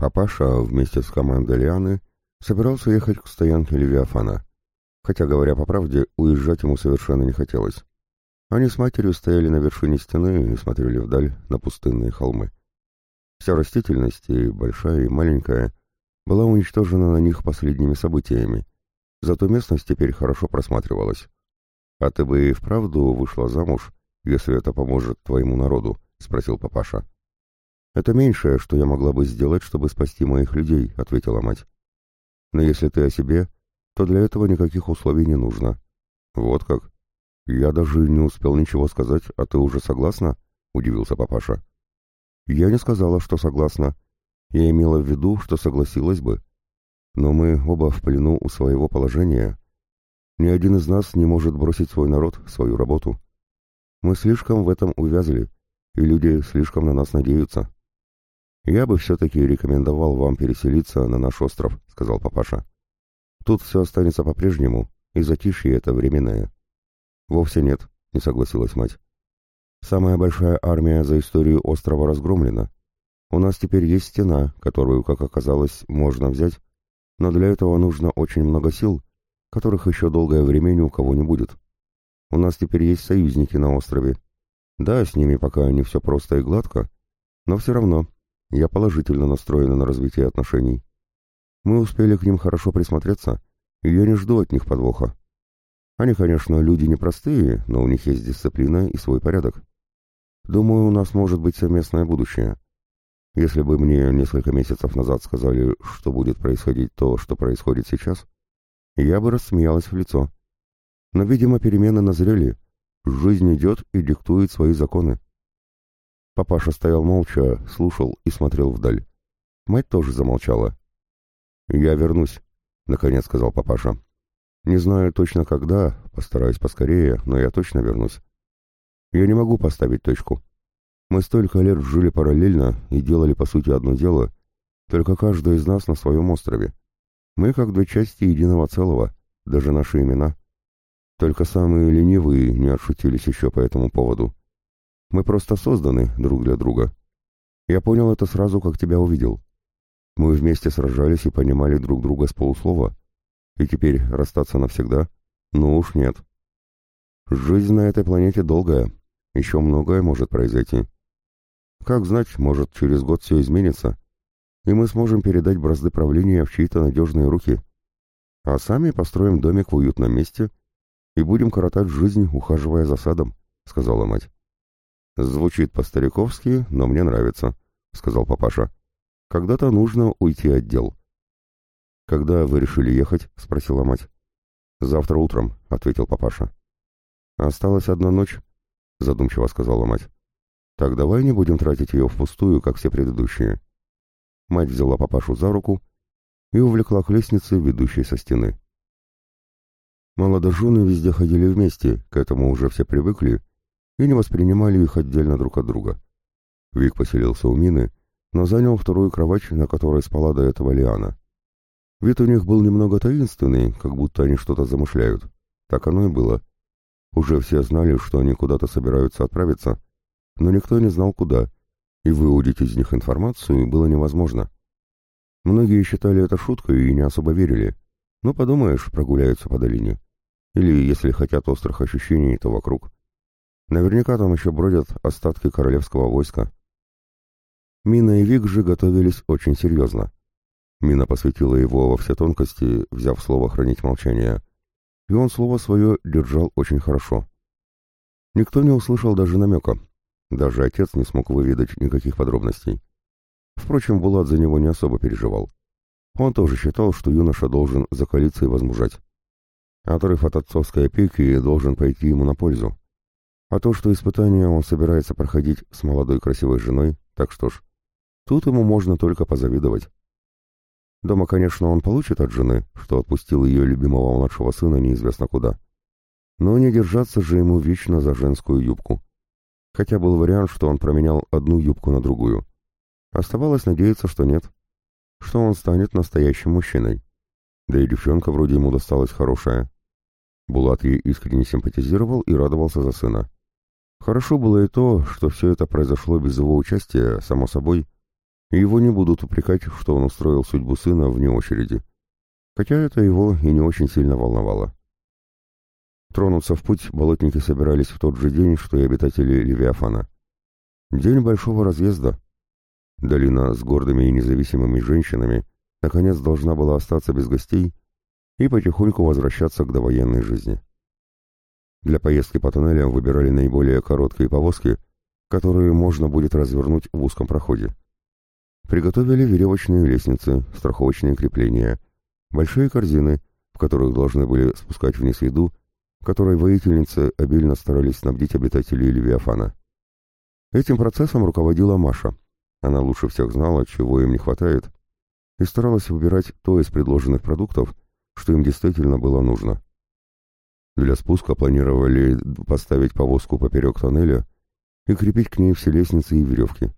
Папаша вместе с командой Лианы собирался ехать к стоянке Левиафана. Хотя, говоря по правде, уезжать ему совершенно не хотелось. Они с матерью стояли на вершине стены и смотрели вдаль на пустынные холмы. Вся растительность, и большая, и маленькая, была уничтожена на них последними событиями, зато местность теперь хорошо просматривалась. «А ты бы и вправду вышла замуж, если это поможет твоему народу?» — спросил папаша. «Это меньшее, что я могла бы сделать, чтобы спасти моих людей», — ответила мать. «Но если ты о себе, то для этого никаких условий не нужно». «Вот как? Я даже не успел ничего сказать, а ты уже согласна?» — удивился папаша. «Я не сказала, что согласна. Я имела в виду, что согласилась бы. Но мы оба в плену у своего положения. Ни один из нас не может бросить свой народ, свою работу. Мы слишком в этом увязли, и люди слишком на нас надеются». «Я бы все-таки рекомендовал вам переселиться на наш остров», — сказал папаша. «Тут все останется по-прежнему, и затишье это временное». «Вовсе нет», — не согласилась мать. «Самая большая армия за историю острова разгромлена. У нас теперь есть стена, которую, как оказалось, можно взять, но для этого нужно очень много сил, которых еще долгое время ни у кого не будет. У нас теперь есть союзники на острове. Да, с ними пока не все просто и гладко, но все равно я положительно настроена на развитие отношений. Мы успели к ним хорошо присмотреться, и я не жду от них подвоха. Они, конечно, люди непростые, но у них есть дисциплина и свой порядок. Думаю, у нас может быть совместное будущее. Если бы мне несколько месяцев назад сказали, что будет происходить то, что происходит сейчас, я бы рассмеялась в лицо. Но, видимо, перемены назрели. Жизнь идет и диктует свои законы. Папаша стоял молча, слушал и смотрел вдаль. Мать тоже замолчала. «Я вернусь», — наконец сказал папаша. «Не знаю точно когда, постараюсь поскорее, но я точно вернусь. Я не могу поставить точку. Мы столько лет жили параллельно и делали по сути одно дело, только каждый из нас на своем острове. Мы как две части единого целого, даже наши имена. Только самые ленивые не отшутились еще по этому поводу. Мы просто созданы друг для друга. Я понял это сразу, как тебя увидел. Мы вместе сражались и понимали друг друга с полуслова. И теперь расстаться навсегда? Ну уж нет. Жизнь на этой планете долгая. Еще многое может произойти. Как знать, может, через год все изменится, и мы сможем передать бразды правления в чьи-то надежные руки. А сами построим домик в уютном месте и будем коротать жизнь, ухаживая за садом, — сказала мать. «Звучит по-стариковски, но мне нравится», — сказал папаша. «Когда-то нужно уйти от дел». «Когда вы решили ехать?» — спросила мать. «Завтра утром», — ответил папаша. «Осталась одна ночь», — задумчиво сказала мать. «Так давай не будем тратить ее впустую, как все предыдущие». Мать взяла папашу за руку и увлекла к лестнице, ведущей со стены. Молодожены везде ходили вместе, к этому уже все привыкли, и не воспринимали их отдельно друг от друга. Вик поселился у Мины, но занял вторую кровать, на которой спала до этого Лиана. Вид у них был немного таинственный, как будто они что-то замышляют. Так оно и было. Уже все знали, что они куда-то собираются отправиться, но никто не знал куда, и выудить из них информацию было невозможно. Многие считали это шуткой и не особо верили. Ну, подумаешь, прогуляются по долине. Или, если хотят острых ощущений, то вокруг. Наверняка там еще бродят остатки королевского войска. Мина и Вик же готовились очень серьезно. Мина посвятила его во все тонкости, взяв слово хранить молчание. И он слово свое держал очень хорошо. Никто не услышал даже намека. Даже отец не смог выведать никаких подробностей. Впрочем, Булат за него не особо переживал. Он тоже считал, что юноша должен закалиться и возмужать. Отрыв от отцовской опеки должен пойти ему на пользу. А то, что испытание он собирается проходить с молодой красивой женой, так что ж, тут ему можно только позавидовать. Дома, конечно, он получит от жены, что отпустил ее любимого младшего сына неизвестно куда. Но не держаться же ему вечно за женскую юбку. Хотя был вариант, что он променял одну юбку на другую. Оставалось надеяться, что нет. Что он станет настоящим мужчиной. Да и девчонка вроде ему досталась хорошая. Булат ей искренне симпатизировал и радовался за сына. Хорошо было и то, что все это произошло без его участия, само собой, и его не будут упрекать, что он устроил судьбу сына вне очереди. Хотя это его и не очень сильно волновало. Тронуться в путь болотники собирались в тот же день, что и обитатели Левиафана. День большого разъезда. Долина с гордыми и независимыми женщинами наконец должна была остаться без гостей и потихоньку возвращаться к довоенной жизни. Для поездки по тоннелям выбирали наиболее короткие повозки, которые можно будет развернуть в узком проходе. Приготовили веревочные лестницы, страховочные крепления, большие корзины, в которых должны были спускать вниз еду, которой воительницы обильно старались снабдить обитателей Левиафана. Этим процессом руководила Маша. Она лучше всех знала, чего им не хватает, и старалась выбирать то из предложенных продуктов, что им действительно было нужно. Для спуска планировали поставить повозку поперек тоннеля и крепить к ней все лестницы и веревки.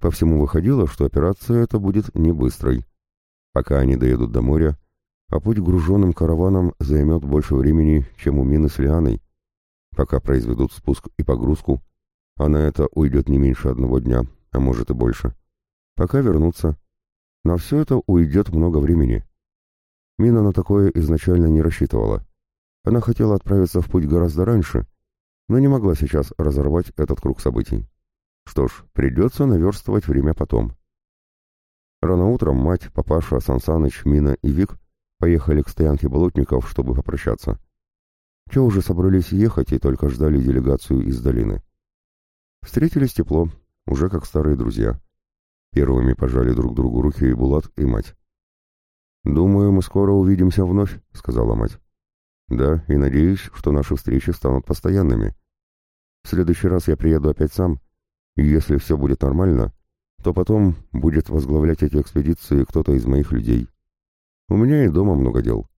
По всему выходило, что операция эта будет не быстрой. Пока они доедут до моря, а путь груженным караваном займет больше времени, чем у Мины с Лианой. Пока произведут спуск и погрузку, а на это уйдет не меньше одного дня, а может и больше. Пока вернутся. На все это уйдет много времени. Мина на такое изначально не рассчитывала. Она хотела отправиться в путь гораздо раньше, но не могла сейчас разорвать этот круг событий. Что ж, придется наверстывать время потом. Рано утром мать, папаша, Сансаныч, Мина и Вик поехали к стоянке болотников, чтобы попрощаться. Те уже собрались ехать и только ждали делегацию из долины. Встретились тепло, уже как старые друзья. Первыми пожали друг другу руки и Булат, и мать. «Думаю, мы скоро увидимся вновь», — сказала мать. «Да, и надеюсь, что наши встречи станут постоянными. В следующий раз я приеду опять сам, и если все будет нормально, то потом будет возглавлять эти экспедиции кто-то из моих людей. У меня и дома много дел.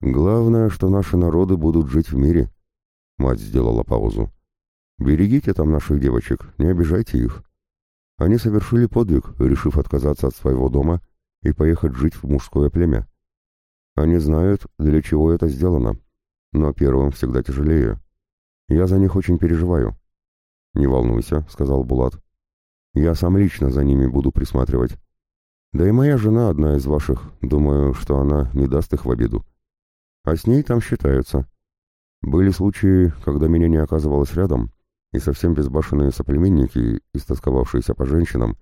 Главное, что наши народы будут жить в мире. Мать сделала паузу. Берегите там наших девочек, не обижайте их. Они совершили подвиг, решив отказаться от своего дома и поехать жить в мужское племя. Они знают, для чего это сделано, но первым всегда тяжелее. Я за них очень переживаю. «Не волнуйся», — сказал Булат. «Я сам лично за ними буду присматривать. Да и моя жена одна из ваших, думаю, что она не даст их в обиду. А с ней там считаются. Были случаи, когда меня не оказывалось рядом, и совсем безбашенные соплеменники, истосковавшиеся по женщинам,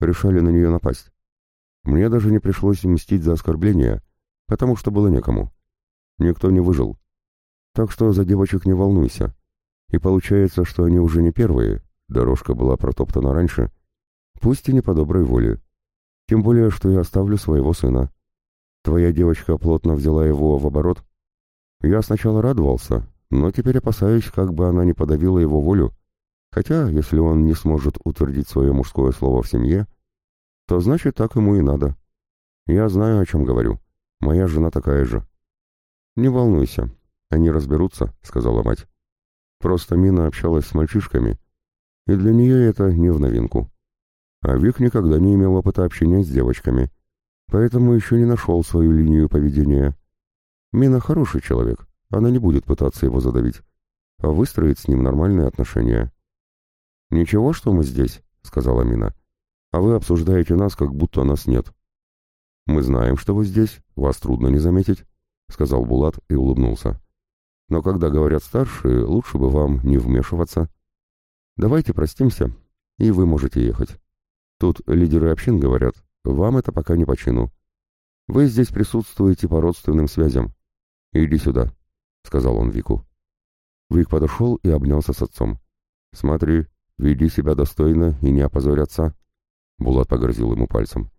решали на нее напасть. Мне даже не пришлось мстить за оскорбления, потому что было некому. Никто не выжил. Так что за девочек не волнуйся. И получается, что они уже не первые, дорожка была протоптана раньше, пусть и не по доброй воле. Тем более, что я оставлю своего сына. Твоя девочка плотно взяла его в оборот. Я сначала радовался, но теперь опасаюсь, как бы она не подавила его волю. Хотя, если он не сможет утвердить свое мужское слово в семье, то значит так ему и надо. Я знаю, о чем говорю. Моя жена такая же. Не волнуйся, они разберутся, сказала мать. Просто Мина общалась с мальчишками, и для нее это не в новинку. А Вик никогда не имел опыта общения с девочками, поэтому еще не нашел свою линию поведения. Мина хороший человек, она не будет пытаться его задавить, а выстроить с ним нормальные отношения. «Ничего, что мы здесь», — сказала Мина, — «а вы обсуждаете нас, как будто нас нет». «Мы знаем, что вы здесь, вас трудно не заметить», — сказал Булат и улыбнулся. «Но когда говорят старшие, лучше бы вам не вмешиваться. Давайте простимся, и вы можете ехать». Тут лидеры общин говорят, вам это пока не по чину. Вы здесь присутствуете по родственным связям. Иди сюда, — сказал он Вику. Вик подошел и обнялся с отцом. Смотри, веди себя достойно и не опозорь отца. Булат погрозил ему пальцем.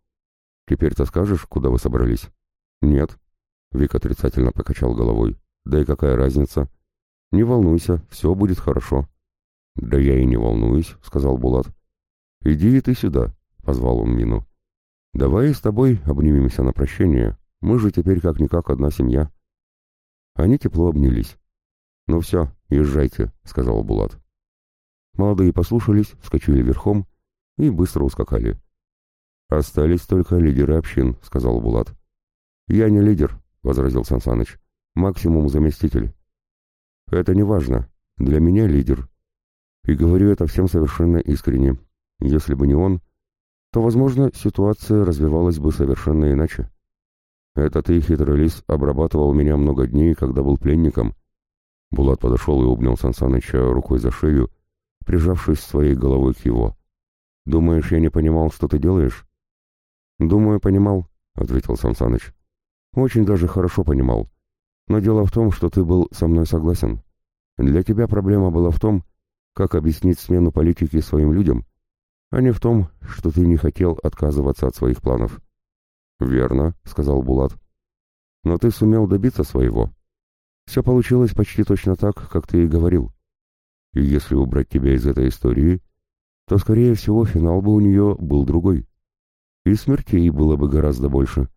Теперь-то скажешь, куда вы собрались? Нет. Вик отрицательно покачал головой. Да и какая разница? Не волнуйся, все будет хорошо. Да я и не волнуюсь, сказал Булат. «Иди и ты сюда», — позвал он Мину. «Давай с тобой обнимемся на прощение. Мы же теперь как-никак одна семья». Они тепло обнялись. «Ну все, езжайте», — сказал Булат. Молодые послушались, вскочили верхом и быстро ускакали. «Остались только лидеры общин», — сказал Булат. «Я не лидер», — возразил Сансаныч. «Максимум заместитель». «Это не важно. Для меня лидер. И говорю это всем совершенно искренне. Если бы не он, то, возможно, ситуация развивалась бы совершенно иначе. Этот ты, хитрый лис, обрабатывал меня много дней, когда был пленником. Булат подошел и обнял Сансаныча рукой за шею, прижавшись своей головой к его. «Думаешь, я не понимал, что ты делаешь?» «Думаю, понимал», — ответил Сансаныч. «Очень даже хорошо понимал. Но дело в том, что ты был со мной согласен. Для тебя проблема была в том, как объяснить смену политики своим людям, а не в том, что ты не хотел отказываться от своих планов». «Верно», — сказал Булат. «Но ты сумел добиться своего. Все получилось почти точно так, как ты и говорил. И если убрать тебя из этой истории, то, скорее всего, финал бы у нее был другой. И смертей было бы гораздо больше.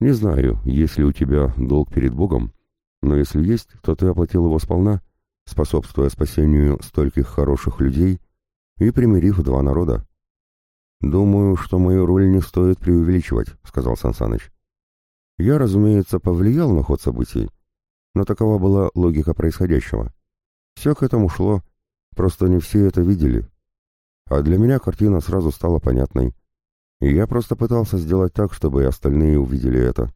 Не знаю, есть ли у тебя долг перед Богом, но если есть, то ты оплатил его сполна, способствуя спасению стольких хороших людей и примирив два народа. «Думаю, что мою роль не стоит преувеличивать», — сказал Сансаныч. «Я, разумеется, повлиял на ход событий, но такова была логика происходящего. Все к этому шло, просто не все это видели. А для меня картина сразу стала понятной. И я просто пытался сделать так, чтобы и остальные увидели это.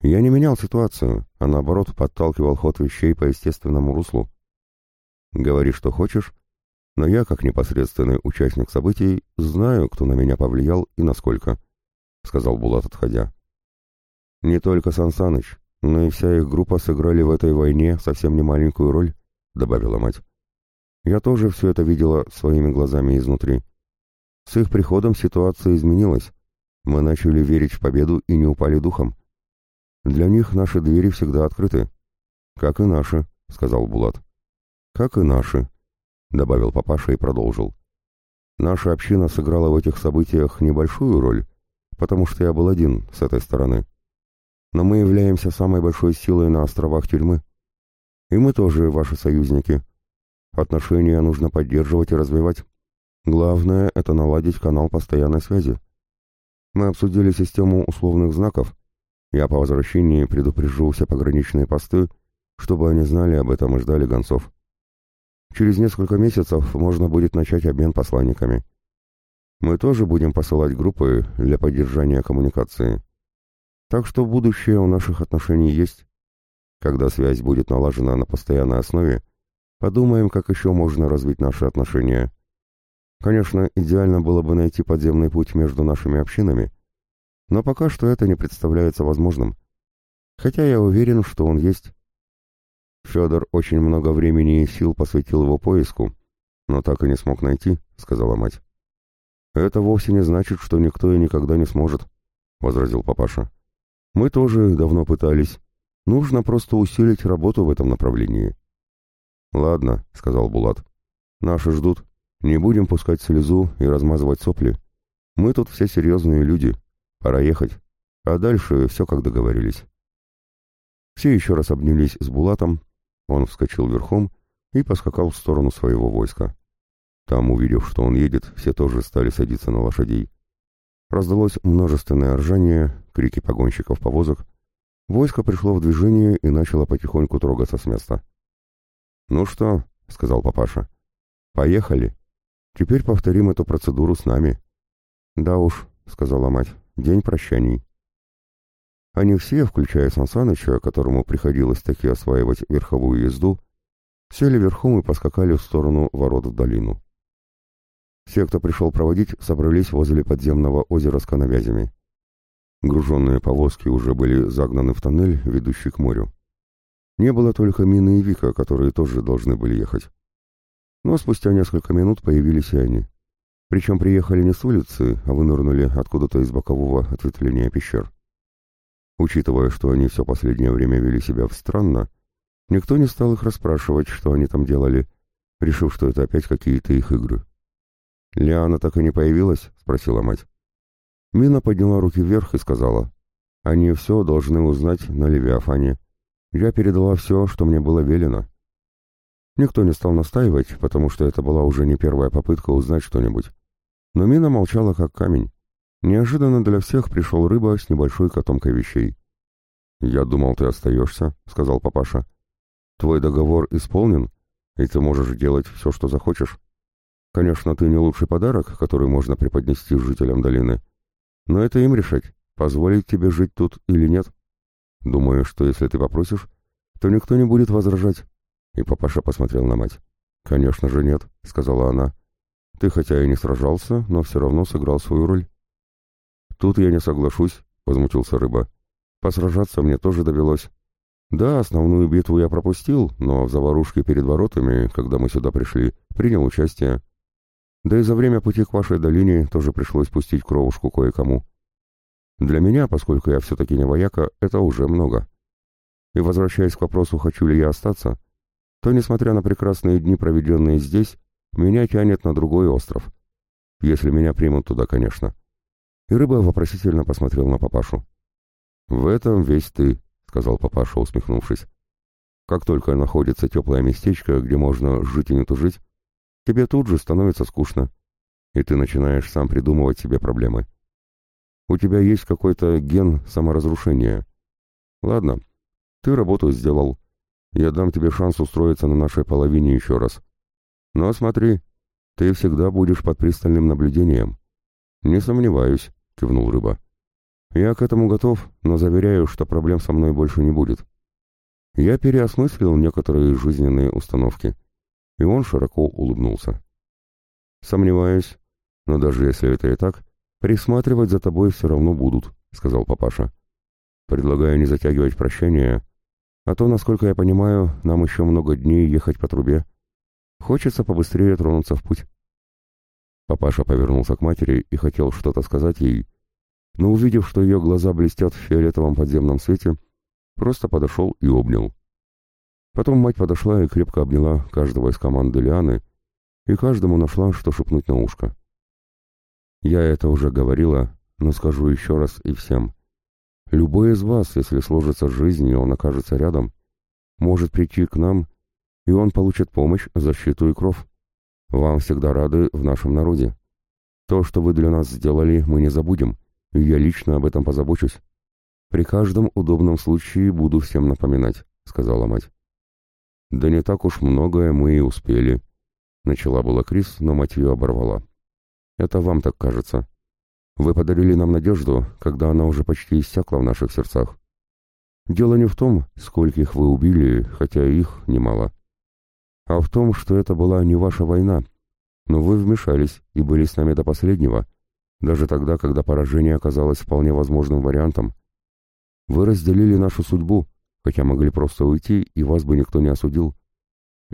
Я не менял ситуацию, а наоборот подталкивал ход вещей по естественному руслу. Говори, что хочешь, но я, как непосредственный участник событий, знаю, кто на меня повлиял и насколько», — сказал Булат, отходя. «Не только Сансаныч, но и вся их группа сыграли в этой войне совсем не маленькую роль», — добавила мать. «Я тоже все это видела своими глазами изнутри. С их приходом ситуация изменилась. Мы начали верить в победу и не упали духом. Для них наши двери всегда открыты». «Как и наши», — сказал Булат. «Как и наши», — добавил папаша и продолжил. «Наша община сыграла в этих событиях небольшую роль, потому что я был один с этой стороны. Но мы являемся самой большой силой на островах тюрьмы. И мы тоже ваши союзники. Отношения нужно поддерживать и развивать. Главное — это наладить канал постоянной связи. Мы обсудили систему условных знаков. Я по возвращении предупрежу все пограничные посты, чтобы они знали об этом и ждали гонцов. Через несколько месяцев можно будет начать обмен посланниками. Мы тоже будем посылать группы для поддержания коммуникации. Так что будущее у наших отношений есть. Когда связь будет налажена на постоянной основе, подумаем, как еще можно развить наши отношения. Конечно, идеально было бы найти подземный путь между нашими общинами, но пока что это не представляется возможным. Хотя я уверен, что он есть. Федор очень много времени и сил посвятил его поиску, но так и не смог найти, — сказала мать. «Это вовсе не значит, что никто и никогда не сможет», — возразил папаша. «Мы тоже давно пытались. Нужно просто усилить работу в этом направлении». «Ладно», — сказал Булат. «Наши ждут. Не будем пускать слезу и размазывать сопли. Мы тут все серьезные люди. Пора ехать. А дальше все как договорились». Все еще раз обнялись с Булатом, он вскочил верхом и поскакал в сторону своего войска. Там, увидев, что он едет, все тоже стали садиться на лошадей. Раздалось множественное ржание, крики погонщиков повозок. Войско пришло в движение и начало потихоньку трогаться с места. «Ну что?» — сказал папаша. «Поехали. Теперь повторим эту процедуру с нами». «Да уж», — сказала мать, — «день прощаний». Они все, включая Сансаныча, которому приходилось таки осваивать верховую езду, сели верхом и поскакали в сторону ворот в долину. Все, кто пришел проводить, собрались возле подземного озера с канавязями. Груженные повозки уже были загнаны в тоннель, ведущий к морю. Не было только Мины и Вика, которые тоже должны были ехать. Но спустя несколько минут появились и они. Причем приехали не с улицы, а вынырнули откуда-то из бокового ответвления пещер. Учитывая, что они все последнее время вели себя странно, никто не стал их расспрашивать, что они там делали, решив, что это опять какие-то их игры. «Лиана так и не появилась?» — спросила мать. Мина подняла руки вверх и сказала, «Они все должны узнать на Левиафане. Я передала все, что мне было велено». Никто не стал настаивать, потому что это была уже не первая попытка узнать что-нибудь. Но Мина молчала как камень. Неожиданно для всех пришел рыба с небольшой котомкой вещей. «Я думал, ты остаешься», — сказал папаша. «Твой договор исполнен, и ты можешь делать все, что захочешь». Конечно, ты не лучший подарок, который можно преподнести жителям долины, но это им решать, позволить тебе жить тут или нет. Думаю, что если ты попросишь, то никто не будет возражать. И папаша посмотрел на мать. «Конечно же нет», — сказала она. «Ты хотя и не сражался, но все равно сыграл свою роль». «Тут я не соглашусь», — возмутился рыба. «Посражаться мне тоже довелось. Да, основную битву я пропустил, но в заварушке перед воротами, когда мы сюда пришли, принял участие. Да и за время пути к вашей долине тоже пришлось пустить кровушку кое-кому. Для меня, поскольку я все-таки не вояка, это уже много. И возвращаясь к вопросу, хочу ли я остаться, то, несмотря на прекрасные дни, проведенные здесь, меня тянет на другой остров. Если меня примут туда, конечно. И рыба вопросительно посмотрел на папашу. «В этом весь ты», — сказал папаша, усмехнувшись. «Как только находится теплое местечко, где можно жить и не тужить, тебе тут же становится скучно, и ты начинаешь сам придумывать себе проблемы. У тебя есть какой-то ген саморазрушения. Ладно, ты работу сделал. Я дам тебе шанс устроиться на нашей половине еще раз. Но смотри, ты всегда будешь под пристальным наблюдением. Не сомневаюсь, кивнул рыба. Я к этому готов, но заверяю, что проблем со мной больше не будет. Я переосмыслил некоторые жизненные установки, и он широко улыбнулся. Сомневаюсь, но даже если это и так, присматривать за тобой все равно будут, сказал папаша. Предлагаю не затягивать прощение а то, насколько я понимаю, нам еще много дней ехать по трубе. Хочется побыстрее тронуться в путь. Папаша повернулся к матери и хотел что-то сказать ей, но увидев, что ее глаза блестят в фиолетовом подземном свете, просто подошел и обнял. Потом мать подошла и крепко обняла каждого из команды Лианы, и каждому нашла, что шепнуть на ушко. Я это уже говорила, но скажу еще раз и всем. Любой из вас, если сложится жизнь и он окажется рядом, может прийти к нам, и он получит помощь, защиту и кров. Вам всегда рады в нашем народе. То, что вы для нас сделали, мы не забудем, и я лично об этом позабочусь. При каждом удобном случае буду всем напоминать», — сказала мать. «Да не так уж многое мы и успели», — начала была Крис, но мать ее оборвала. «Это вам так кажется. Вы подарили нам надежду, когда она уже почти иссякла в наших сердцах. Дело не в том, скольких вы убили, хотя их немало, а в том, что это была не ваша война, но вы вмешались и были с нами до последнего, даже тогда, когда поражение оказалось вполне возможным вариантом. Вы разделили нашу судьбу, хотя могли просто уйти, и вас бы никто не осудил.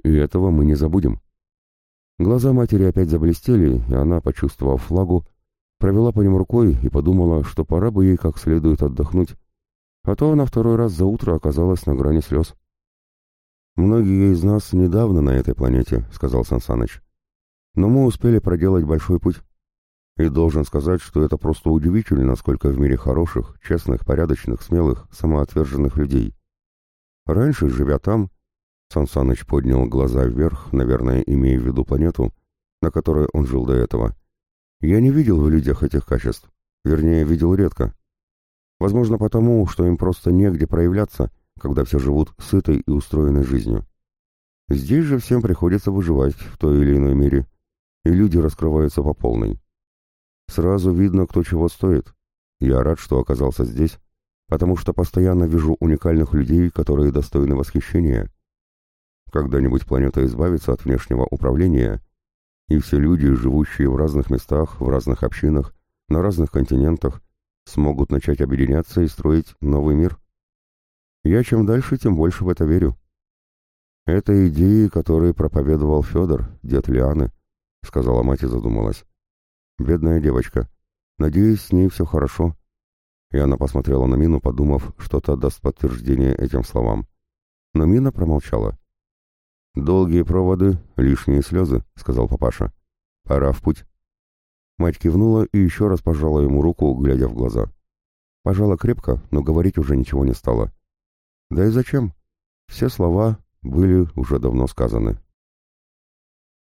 И этого мы не забудем. Глаза матери опять заблестели, и она, почувствовав флагу, провела по ним рукой и подумала, что пора бы ей как следует отдохнуть, а то она второй раз за утро оказалась на грани слез. «Многие из нас недавно на этой планете», — сказал Сансаныч. «Но мы успели проделать большой путь. И должен сказать, что это просто удивительно, сколько в мире хороших, честных, порядочных, смелых, самоотверженных людей. Раньше, живя там, Сансаныч поднял глаза вверх, наверное, имея в виду планету, на которой он жил до этого, я не видел в людях этих качеств, вернее, видел редко. Возможно, потому, что им просто негде проявляться, когда все живут сытой и устроенной жизнью. Здесь же всем приходится выживать в той или иной мере, и люди раскрываются по полной. Сразу видно, кто чего стоит. Я рад, что оказался здесь, потому что постоянно вижу уникальных людей, которые достойны восхищения. Когда-нибудь планета избавится от внешнего управления — и все люди, живущие в разных местах, в разных общинах, на разных континентах, смогут начать объединяться и строить новый мир. Я чем дальше, тем больше в это верю. Это идеи, которые проповедовал Федор, дед Лианы, — сказала мать и задумалась. Бедная девочка. Надеюсь, с ней все хорошо. И она посмотрела на Мину, подумав, что-то даст подтверждение этим словам. Но Мина промолчала. «Долгие проводы, лишние слезы», — сказал папаша. «Пора в путь». Мать кивнула и еще раз пожала ему руку, глядя в глаза. Пожала крепко, но говорить уже ничего не стало. Да и зачем? Все слова были уже давно сказаны.